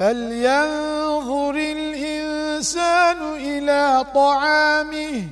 فلينظر الإنسان إلى طعامه.